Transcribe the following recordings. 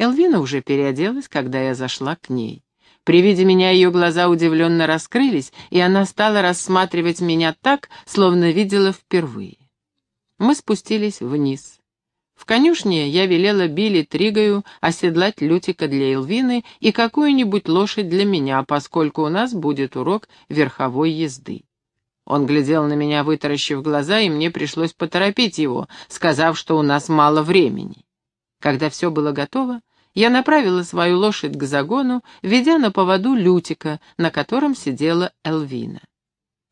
Элвина уже переоделась, когда я зашла к ней. При виде меня ее глаза удивленно раскрылись, и она стала рассматривать меня так, словно видела впервые. Мы спустились вниз. В конюшне я велела Билли Тригаю оседлать Лютика для Элвины и какую-нибудь лошадь для меня, поскольку у нас будет урок верховой езды. Он глядел на меня, вытаращив глаза, и мне пришлось поторопить его, сказав, что у нас мало времени. Когда все было готово, я направила свою лошадь к загону, ведя на поводу Лютика, на котором сидела Элвина.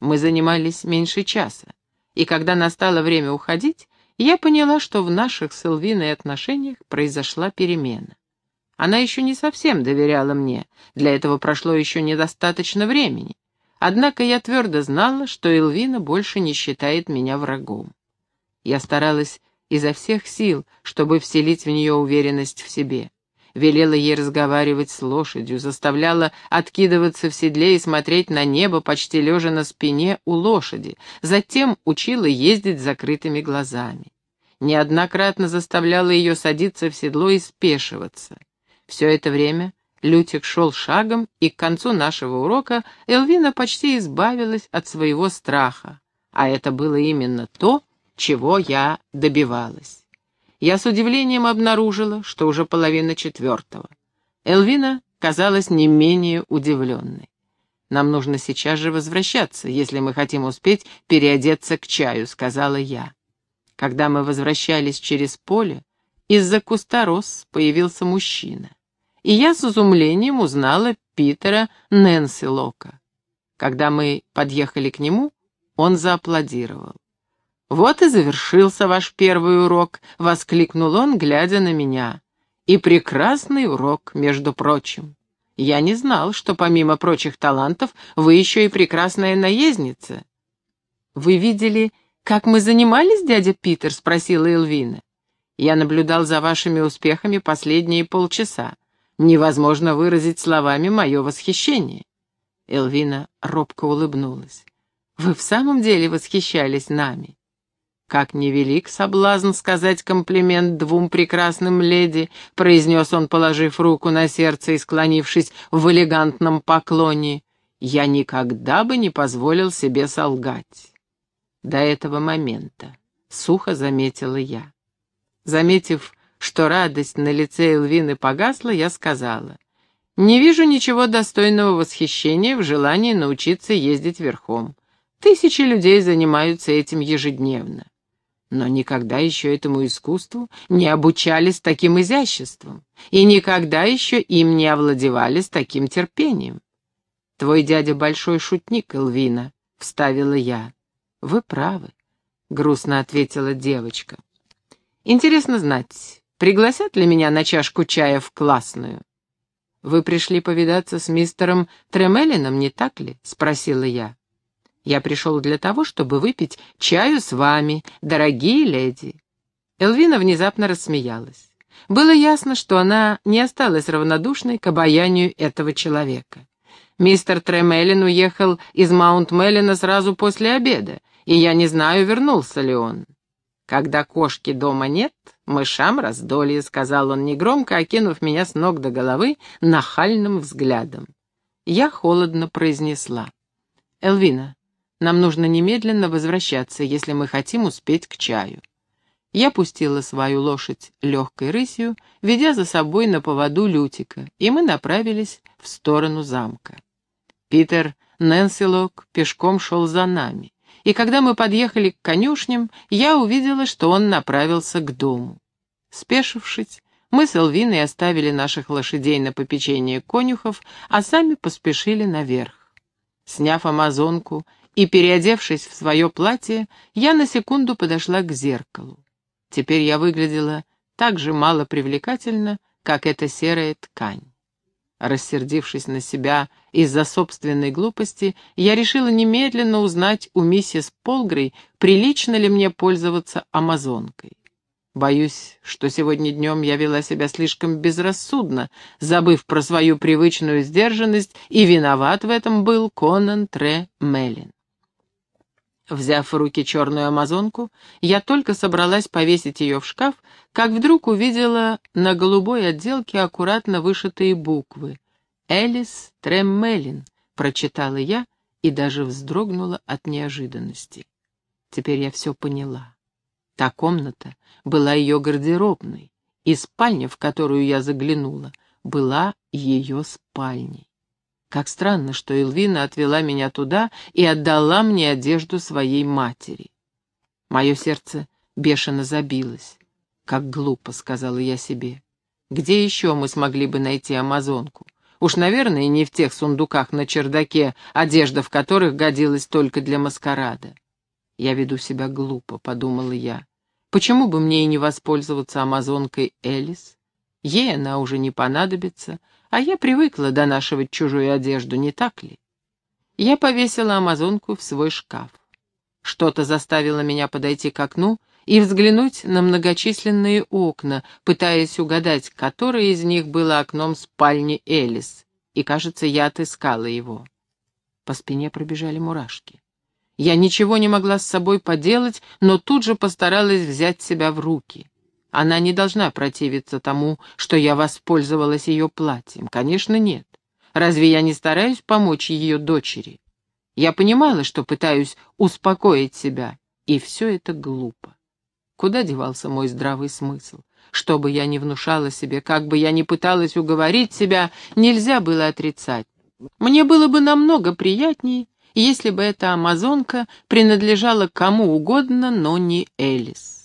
Мы занимались меньше часа, и когда настало время уходить, я поняла, что в наших с Элвиной отношениях произошла перемена. Она еще не совсем доверяла мне, для этого прошло еще недостаточно времени. Однако я твердо знала, что Элвина больше не считает меня врагом. Я старалась изо всех сил, чтобы вселить в нее уверенность в себе. Велела ей разговаривать с лошадью, заставляла откидываться в седле и смотреть на небо, почти лежа на спине у лошади, затем учила ездить с закрытыми глазами. Неоднократно заставляла ее садиться в седло и спешиваться. Все это время Лютик шел шагом, и к концу нашего урока Элвина почти избавилась от своего страха, а это было именно то, чего я добивалась я с удивлением обнаружила, что уже половина четвертого. Элвина казалась не менее удивленной. «Нам нужно сейчас же возвращаться, если мы хотим успеть переодеться к чаю», — сказала я. Когда мы возвращались через поле, из-за куста роз появился мужчина. И я с изумлением узнала Питера Нэнси Лока. Когда мы подъехали к нему, он зааплодировал. «Вот и завершился ваш первый урок», — воскликнул он, глядя на меня. «И прекрасный урок, между прочим. Я не знал, что помимо прочих талантов вы еще и прекрасная наездница». «Вы видели, как мы занимались, дядя Питер?» — спросила Элвина. «Я наблюдал за вашими успехами последние полчаса. Невозможно выразить словами мое восхищение». Элвина робко улыбнулась. «Вы в самом деле восхищались нами?» «Как невелик соблазн сказать комплимент двум прекрасным леди», произнес он, положив руку на сердце и склонившись в элегантном поклоне. «Я никогда бы не позволил себе солгать». До этого момента сухо заметила я. Заметив, что радость на лице Элвины погасла, я сказала, «Не вижу ничего достойного восхищения в желании научиться ездить верхом. Тысячи людей занимаются этим ежедневно но никогда еще этому искусству не обучались таким изяществом, и никогда еще им не овладевали с таким терпением. «Твой дядя большой шутник, Элвина», — вставила я. «Вы правы», — грустно ответила девочка. «Интересно знать, пригласят ли меня на чашку чая в классную?» «Вы пришли повидаться с мистером Тремелином, не так ли?» — спросила я. Я пришел для того, чтобы выпить чаю с вами, дорогие леди». Элвина внезапно рассмеялась. Было ясно, что она не осталась равнодушной к обаянию этого человека. Мистер Тремелин уехал из Маунт-Меллина сразу после обеда, и я не знаю, вернулся ли он. «Когда кошки дома нет, мышам раздолье», — сказал он негромко, окинув меня с ног до головы нахальным взглядом. Я холодно произнесла. «Элвина, нам нужно немедленно возвращаться, если мы хотим успеть к чаю. Я пустила свою лошадь легкой рысью, ведя за собой на поводу Лютика, и мы направились в сторону замка. Питер Нэнсилок пешком шел за нами, и когда мы подъехали к конюшням, я увидела, что он направился к дому. Спешившись, мы с Элвиной оставили наших лошадей на попечение конюхов, а сами поспешили наверх. Сняв амазонку и, переодевшись в свое платье, я на секунду подошла к зеркалу. Теперь я выглядела так же мало привлекательно, как эта серая ткань. Рассердившись на себя из-за собственной глупости, я решила немедленно узнать у миссис Полгрей, прилично ли мне пользоваться амазонкой. Боюсь, что сегодня днем я вела себя слишком безрассудно, забыв про свою привычную сдержанность, и виноват в этом был Конан Тре Меллин. Взяв в руки черную амазонку, я только собралась повесить ее в шкаф, как вдруг увидела на голубой отделке аккуратно вышитые буквы. «Элис Треммелин», — прочитала я и даже вздрогнула от неожиданности. Теперь я все поняла. Та комната была ее гардеробной, и спальня, в которую я заглянула, была ее спальней. Как странно, что Элвина отвела меня туда и отдала мне одежду своей матери. Мое сердце бешено забилось. «Как глупо», — сказала я себе. «Где еще мы смогли бы найти амазонку? Уж, наверное, не в тех сундуках на чердаке, одежда в которых годилась только для маскарада». «Я веду себя глупо», — подумала я. «Почему бы мне и не воспользоваться амазонкой Элис? Ей она уже не понадобится, а я привыкла донашивать чужую одежду, не так ли? Я повесила амазонку в свой шкаф. Что-то заставило меня подойти к окну и взглянуть на многочисленные окна, пытаясь угадать, которое из них было окном спальни Элис, и, кажется, я отыскала его. По спине пробежали мурашки. Я ничего не могла с собой поделать, но тут же постаралась взять себя в руки. Она не должна противиться тому, что я воспользовалась ее платьем. Конечно, нет. Разве я не стараюсь помочь ее дочери? Я понимала, что пытаюсь успокоить себя, и все это глупо. Куда девался мой здравый смысл? Что бы я ни внушала себе, как бы я ни пыталась уговорить себя, нельзя было отрицать. Мне было бы намного приятнее, если бы эта амазонка принадлежала кому угодно, но не Элис.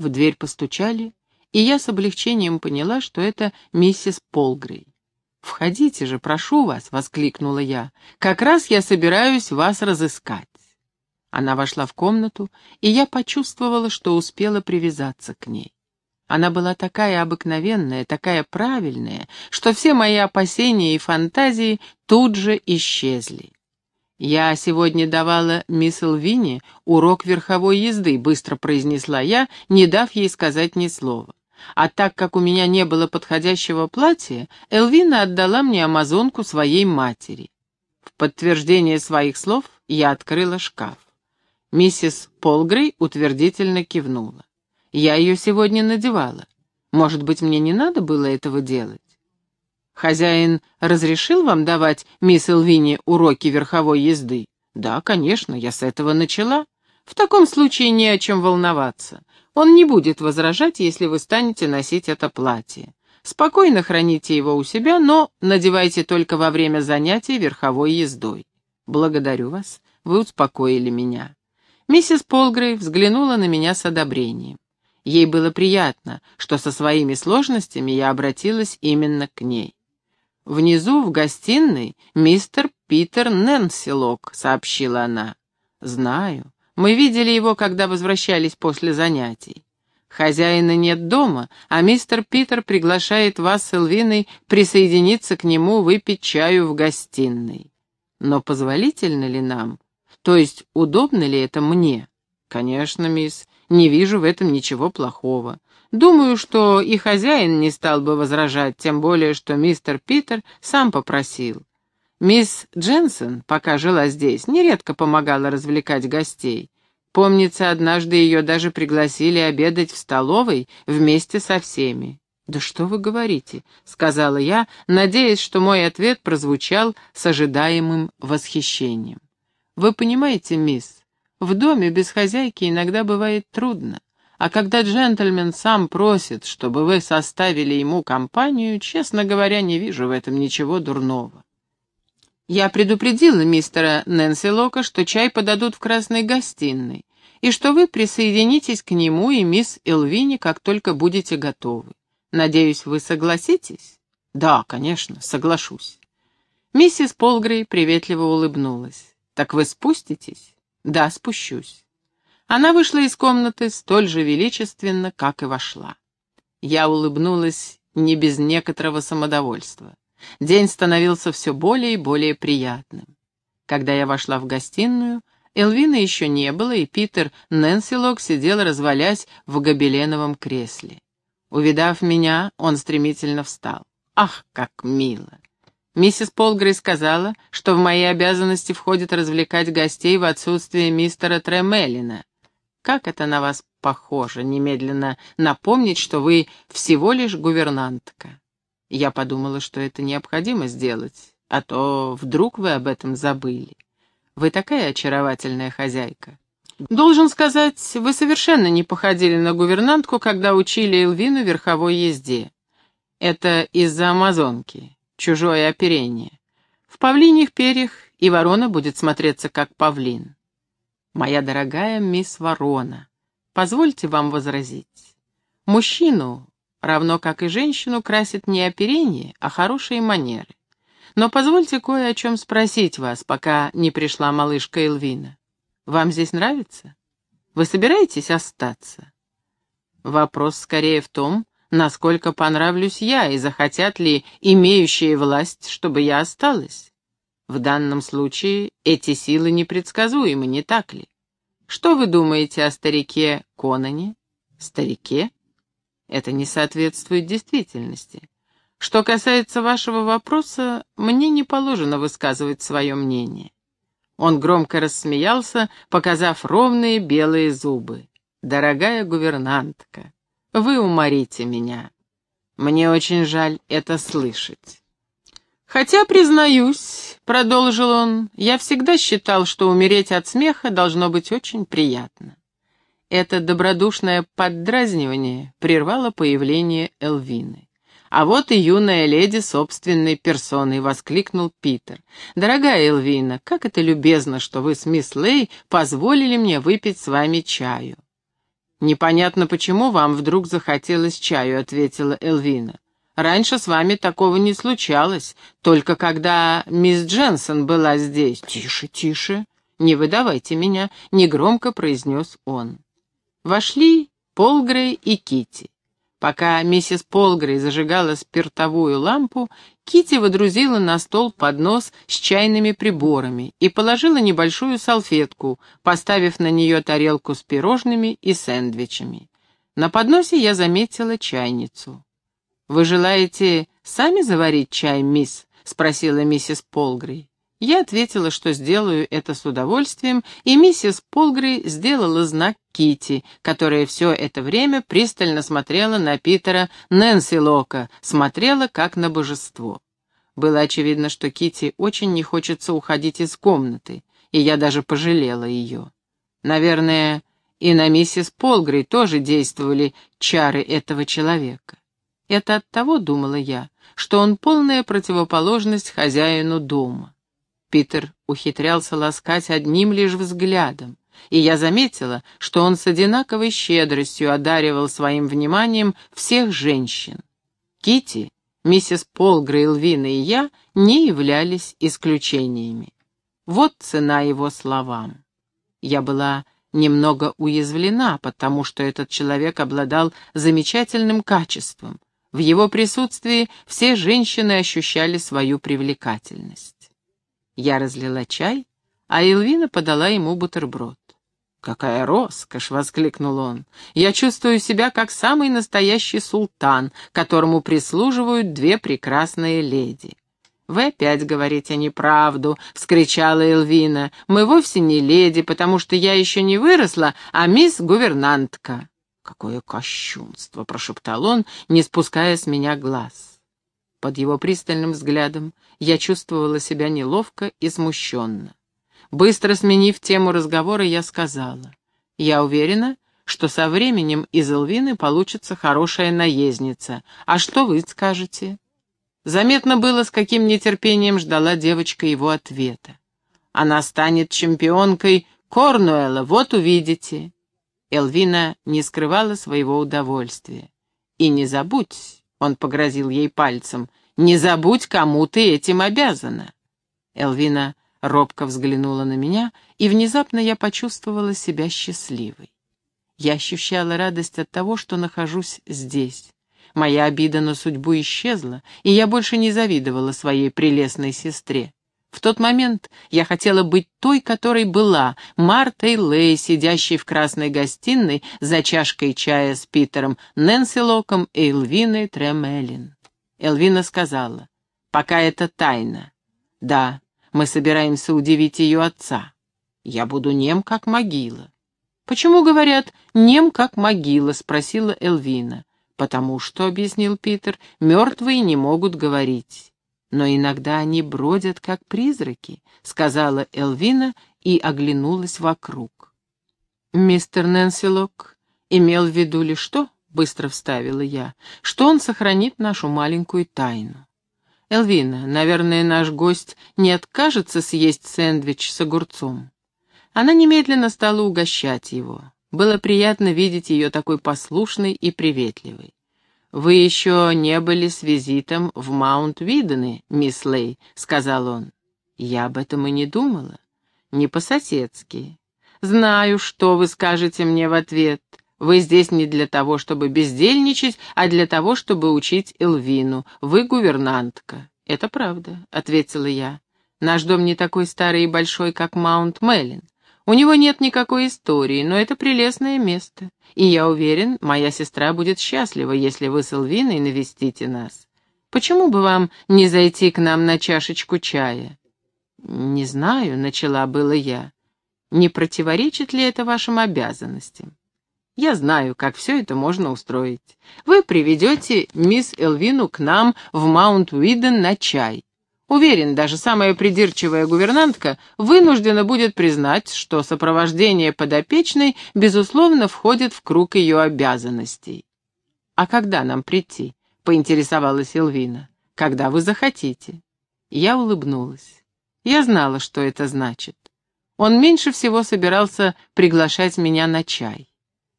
В дверь постучали, и я с облегчением поняла, что это миссис Полгрей. «Входите же, прошу вас!» — воскликнула я. «Как раз я собираюсь вас разыскать». Она вошла в комнату, и я почувствовала, что успела привязаться к ней. Она была такая обыкновенная, такая правильная, что все мои опасения и фантазии тут же исчезли. «Я сегодня давала мисс Элвине урок верховой езды», — быстро произнесла я, не дав ей сказать ни слова. А так как у меня не было подходящего платья, Элвина отдала мне амазонку своей матери. В подтверждение своих слов я открыла шкаф. Миссис Полгрей утвердительно кивнула. «Я ее сегодня надевала. Может быть, мне не надо было этого делать?» «Хозяин разрешил вам давать мисс Элвине уроки верховой езды?» «Да, конечно, я с этого начала. В таком случае не о чем волноваться. Он не будет возражать, если вы станете носить это платье. Спокойно храните его у себя, но надевайте только во время занятий верховой ездой. Благодарю вас, вы успокоили меня». Миссис Полгрей взглянула на меня с одобрением. Ей было приятно, что со своими сложностями я обратилась именно к ней. «Внизу, в гостиной, мистер Питер Нэнсилок», — сообщила она. «Знаю. Мы видели его, когда возвращались после занятий. Хозяина нет дома, а мистер Питер приглашает вас с Элвиной присоединиться к нему выпить чаю в гостиной. Но позволительно ли нам? То есть удобно ли это мне? Конечно, мисс, не вижу в этом ничего плохого. Думаю, что и хозяин не стал бы возражать, тем более, что мистер Питер сам попросил. Мисс Дженсен, пока жила здесь, нередко помогала развлекать гостей. Помнится, однажды ее даже пригласили обедать в столовой вместе со всеми. «Да что вы говорите?» — сказала я, надеясь, что мой ответ прозвучал с ожидаемым восхищением. «Вы понимаете, мисс, в доме без хозяйки иногда бывает трудно. А когда джентльмен сам просит, чтобы вы составили ему компанию, честно говоря, не вижу в этом ничего дурного. Я предупредила мистера Нэнси Лока, что чай подадут в красной гостиной, и что вы присоединитесь к нему и мисс Элвини, как только будете готовы. Надеюсь, вы согласитесь? Да, конечно, соглашусь. Миссис Полгрей приветливо улыбнулась. Так вы спуститесь? Да, спущусь. Она вышла из комнаты столь же величественно, как и вошла. Я улыбнулась не без некоторого самодовольства. День становился все более и более приятным. Когда я вошла в гостиную, Элвина еще не было, и Питер Нэнсилок сидел, развалясь в гобеленовом кресле. Увидав меня, он стремительно встал. «Ах, как мило!» Миссис Полгрей сказала, что в мои обязанности входит развлекать гостей в отсутствие мистера Тремелина. Как это на вас похоже, немедленно напомнить, что вы всего лишь гувернантка. Я подумала, что это необходимо сделать, а то вдруг вы об этом забыли. Вы такая очаровательная хозяйка. Должен сказать, вы совершенно не походили на гувернантку, когда учили Элвину верховой езде. Это из-за амазонки, чужое оперение. В павлиньих перьях и ворона будет смотреться как павлин. Моя дорогая мисс Ворона, позвольте вам возразить. Мужчину, равно как и женщину, красит не оперение, а хорошие манеры. Но позвольте кое о чем спросить вас, пока не пришла малышка Элвина. Вам здесь нравится? Вы собираетесь остаться? Вопрос скорее в том, насколько понравлюсь я и захотят ли имеющие власть, чтобы я осталась. В данном случае эти силы непредсказуемы, не так ли? Что вы думаете о старике Конане? Старике? Это не соответствует действительности. Что касается вашего вопроса, мне не положено высказывать свое мнение. Он громко рассмеялся, показав ровные белые зубы. «Дорогая гувернантка, вы уморите меня. Мне очень жаль это слышать». «Хотя, признаюсь», — продолжил он, — «я всегда считал, что умереть от смеха должно быть очень приятно». Это добродушное поддразнивание прервало появление Элвины. «А вот и юная леди собственной персоной», — воскликнул Питер. «Дорогая Элвина, как это любезно, что вы с мисс Лей позволили мне выпить с вами чаю». «Непонятно, почему вам вдруг захотелось чаю», — ответила Элвина. «Раньше с вами такого не случалось, только когда мисс Дженсон была здесь». «Тише, тише, не выдавайте меня», — негромко произнес он. Вошли Полгрей и Кити. Пока миссис Полгрей зажигала спиртовую лампу, Кити водрузила на стол поднос с чайными приборами и положила небольшую салфетку, поставив на нее тарелку с пирожными и сэндвичами. На подносе я заметила чайницу. «Вы желаете сами заварить чай, мисс?» — спросила миссис Полгрей. Я ответила, что сделаю это с удовольствием, и миссис Полгрей сделала знак Кити, которая все это время пристально смотрела на Питера Нэнси Лока, смотрела как на божество. Было очевидно, что Кити очень не хочется уходить из комнаты, и я даже пожалела ее. Наверное, и на миссис Полгрей тоже действовали чары этого человека. Это от того, думала я, что он полная противоположность хозяину дома. Питер ухитрялся ласкать одним лишь взглядом, и я заметила, что он с одинаковой щедростью одаривал своим вниманием всех женщин. Кити, миссис Полгрей, Элвина и я не являлись исключениями. Вот цена его словам. Я была немного уязвлена, потому что этот человек обладал замечательным качеством. В его присутствии все женщины ощущали свою привлекательность. Я разлила чай, а Элвина подала ему бутерброд. «Какая роскошь!» — воскликнул он. «Я чувствую себя как самый настоящий султан, которому прислуживают две прекрасные леди». «Вы опять говорите неправду!» — вскричала Элвина. «Мы вовсе не леди, потому что я еще не выросла, а мисс-гувернантка». «Какое кощунство!» — прошептал он, не спуская с меня глаз. Под его пристальным взглядом я чувствовала себя неловко и смущенно. Быстро сменив тему разговора, я сказала. «Я уверена, что со временем из Элвины получится хорошая наездница. А что вы скажете?» Заметно было, с каким нетерпением ждала девочка его ответа. «Она станет чемпионкой Корнуэлла, вот увидите». Элвина не скрывала своего удовольствия. «И не забудь, он погрозил ей пальцем. «Не забудь, кому ты этим обязана!» Элвина робко взглянула на меня, и внезапно я почувствовала себя счастливой. Я ощущала радость от того, что нахожусь здесь. Моя обида на судьбу исчезла, и я больше не завидовала своей прелестной сестре. В тот момент я хотела быть той, которой была, Мартой Лей, сидящей в красной гостиной за чашкой чая с Питером, Нэнси Локом и Элвиной Тремелин. Элвина сказала, Пока это тайна. Да, мы собираемся удивить ее отца. Я буду нем, как могила. «Почему, говорят, нем, как могила?» — спросила Элвина. «Потому что», — объяснил Питер, — «мертвые не могут говорить». «Но иногда они бродят, как призраки», — сказала Элвина и оглянулась вокруг. «Мистер Нэнсилок имел в виду ли что?» — быстро вставила я. «Что он сохранит нашу маленькую тайну». «Элвина, наверное, наш гость не откажется съесть сэндвич с огурцом». Она немедленно стала угощать его. Было приятно видеть ее такой послушной и приветливой. «Вы еще не были с визитом в Маунт-Видены, мисс Лей», — сказал он. «Я об этом и не думала. Не по-соседски. Знаю, что вы скажете мне в ответ. Вы здесь не для того, чтобы бездельничать, а для того, чтобы учить Элвину. Вы гувернантка». «Это правда», — ответила я. «Наш дом не такой старый и большой, как Маунт-Меллин. У него нет никакой истории, но это прелестное место. И я уверен, моя сестра будет счастлива, если вы с Элвиной навестите нас. Почему бы вам не зайти к нам на чашечку чая?» «Не знаю», — начала было я. «Не противоречит ли это вашим обязанностям?» «Я знаю, как все это можно устроить. Вы приведете мисс Элвину к нам в Маунт-Уиден на чай. Уверен, даже самая придирчивая гувернантка вынуждена будет признать, что сопровождение подопечной, безусловно, входит в круг ее обязанностей. «А когда нам прийти?» — поинтересовалась Элвина. «Когда вы захотите». Я улыбнулась. Я знала, что это значит. Он меньше всего собирался приглашать меня на чай.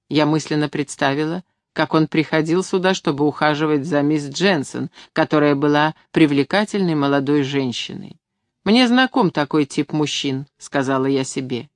Я мысленно представила, как он приходил сюда, чтобы ухаживать за мисс Дженсен, которая была привлекательной молодой женщиной. «Мне знаком такой тип мужчин», — сказала я себе.